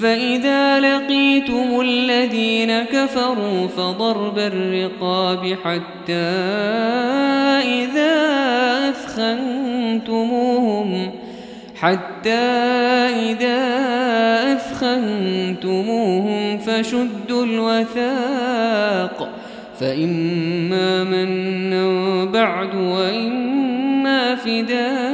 فإذا لقيتم الذين كفروا فضرب الرقاب حتى إذا أثخنتموهم حتى إذا أثخنتموهم فشدوا الوثاق فإما من بعد وإما فداق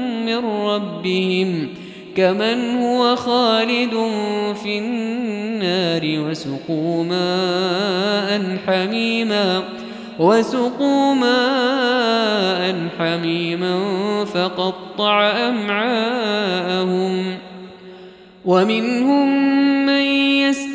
من ربهم كمن هو خالد في النار وسقوا ماء حميما وسقوا ماء حميما فقطع أمعاءهم ومنهم من يس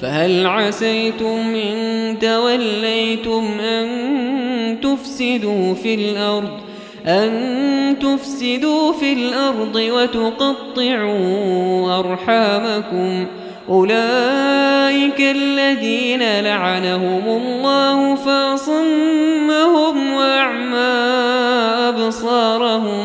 فهل عسيتم إن توليتم أن تفسدوا في الأرض أن تفسدوا في الأرض وتقطعوا أرحامكم؟ أولئك الذين لعنهم الله فاصمهم وأعمى أبصارهم.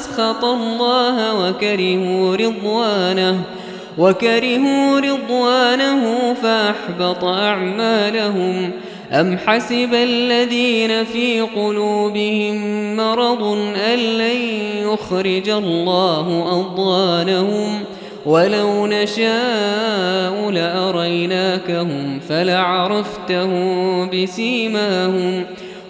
أسخط الله وكرهوا رضوانه وكرهوا رضوانه فأحبط أعمالهم أم حسب الذين في قلوبهم مرض أن لن يخرج الله أضوانهم ولو نشاء لأريناكهم فلعرفتهم بسيماهم ۖ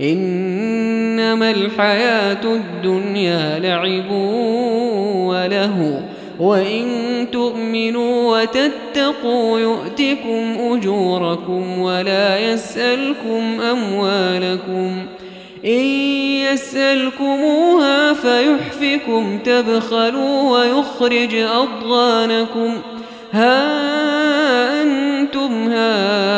إنما الحياة الدنيا لعب وله وإن تؤمنوا وتتقوا يؤتكم أجوركم ولا يسألكم أموالكم إن يسألكموها فيحفكم تبخلوا ويخرج أضغانكم. ها أنتم هؤلاء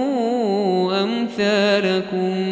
أمثالكم